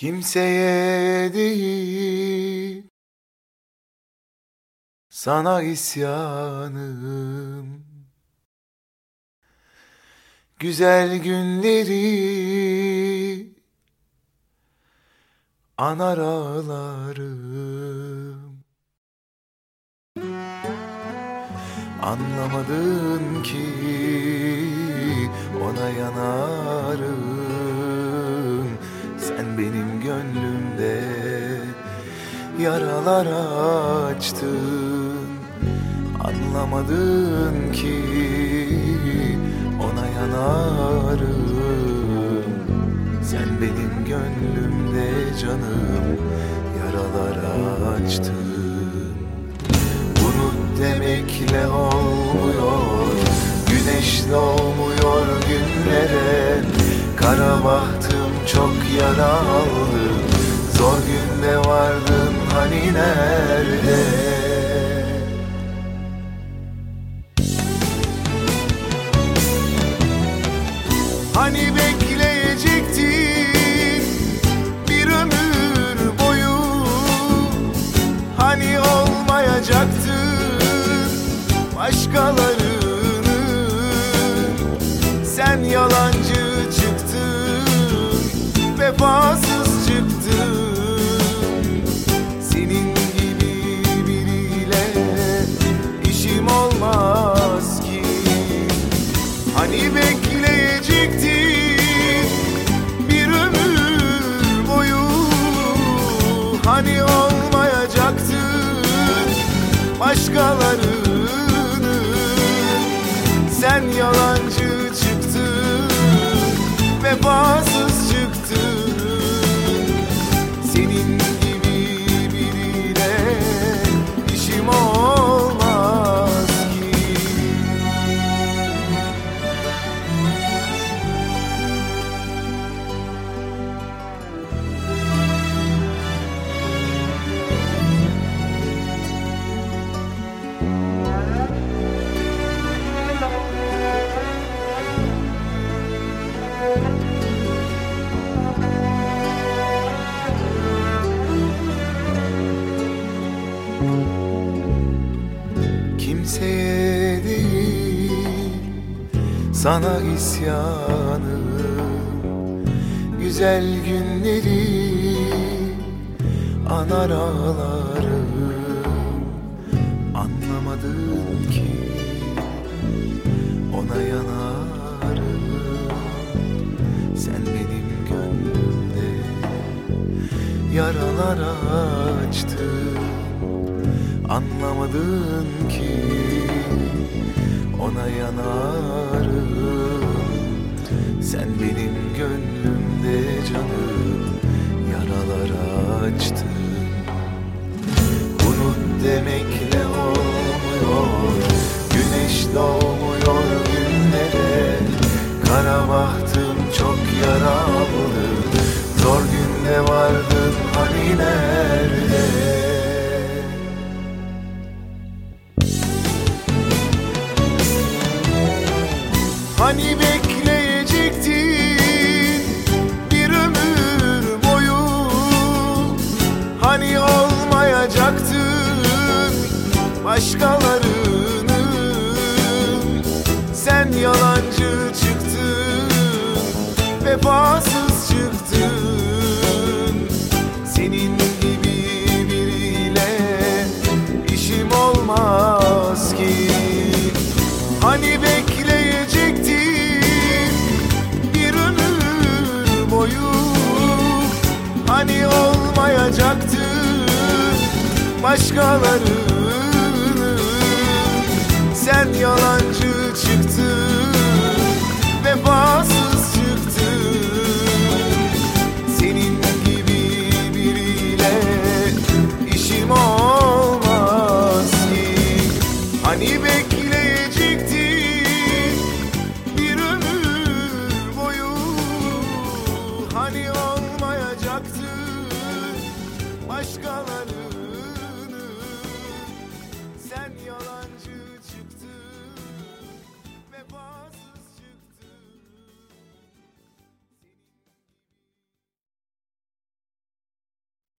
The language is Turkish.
Kimseye değil. Sana isyanım. Güzel günleri Anar ağlarım. Anlamadın ki ona yanarım. Sen benim gönlümde yaralar açtın Anlamadın ki ona yanarım. Sen benim gönlümde canım yaralar açtın Bunu demekle olmuyor Güneş doğmuyor günlere. Kara bahtım çok yara Zor günde vardın hani nerede? Hani bekleyecektin bir ömür boyu? Hani olmayacaktın başkalarının Sen yalancı başkalarının Sen yalancı çıktın, vefasız Kimseye değil sana isyanım Güzel günleri anar ağlarım Anlamadın ki ona yanarım. Sen benim gönlümde yaralar açtın Anlamadın ki ona yanarım. Sen benim gönlümde canım yaralar açtın. Bunu demekle olmuyor. Güneş doğmuyor günlere. Kara bahtım çok yaralı. Zor günde vardın hani Hani bekleyecektin bir ömür boyu? Hani olmayacaktın başkalarının Sen yalancı çıktın, vefasız çıktın başkalarını Sen yalancı çıktın Vefasız çıktın. Senin gibi biriyle işim olmaz ki. Hani bekleyecektin Bir ömür boyu? Hani olmayacaktın Başkaları